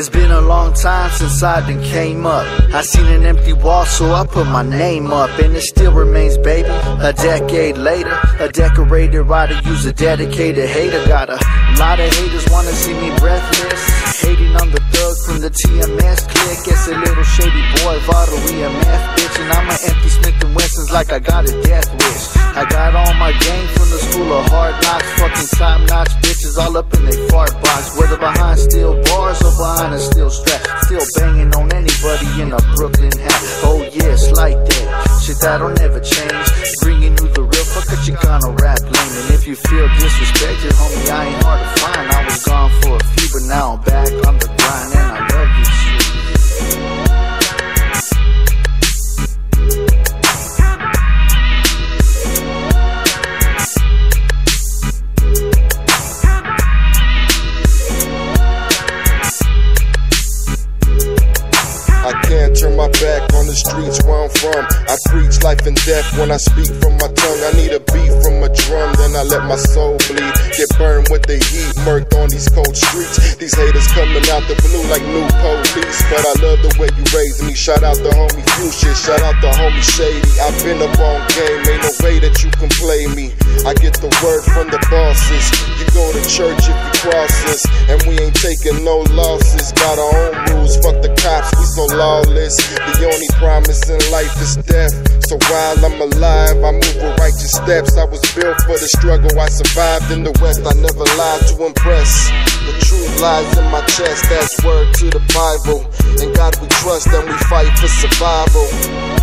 It's been a long time since I done came up. I seen an empty wall, so I put my name up, and it still remains, baby. A decade later, a decorated writer use a dedicated hater. Got a lot of haters wanna see me breathless. Hating on the thug from the TMS clique. It's a little shady boy, Vado EMF bitch, and I'm an empty Smith and Wesson's like I got a death wish. I got all my gang from the school of hard knocks, fucking top notch bitches all up in they fart box. Whether behind steel bars or behind a steel strap, still banging on anybody in a Brooklyn hat. Oh yeah, it's like that. Shit that'll never change. Bringing you the real fuck you gonna rap lame. And if you feel disrespected, homie, I ain't hard to find. I was gone for a few, but now I'm back on the I can't turn my back on the streets where I'm from. I preach life and death when I speak from my tongue. I need a beat from a drum, then I let my soul bleed. Get burned with the heat, murked on these cold streets. These haters coming out the blue like new police. But I love the way you raised me. Shout out the homie Fuchsia, shout out the homie Shady. I've been up on game, ain't no way that you can play me. I get the word from the bosses. You go to church if you cross us, taking no losses. Got our own rules, fuck the cops, we so lawless. The only promise in life is death. So while I'm alive, I move with righteous steps. I was built for the struggle, I survived in the West. I never lied to impress. The truth lies in my chest, that's word to the Bible. In God we trust and we fight for survival.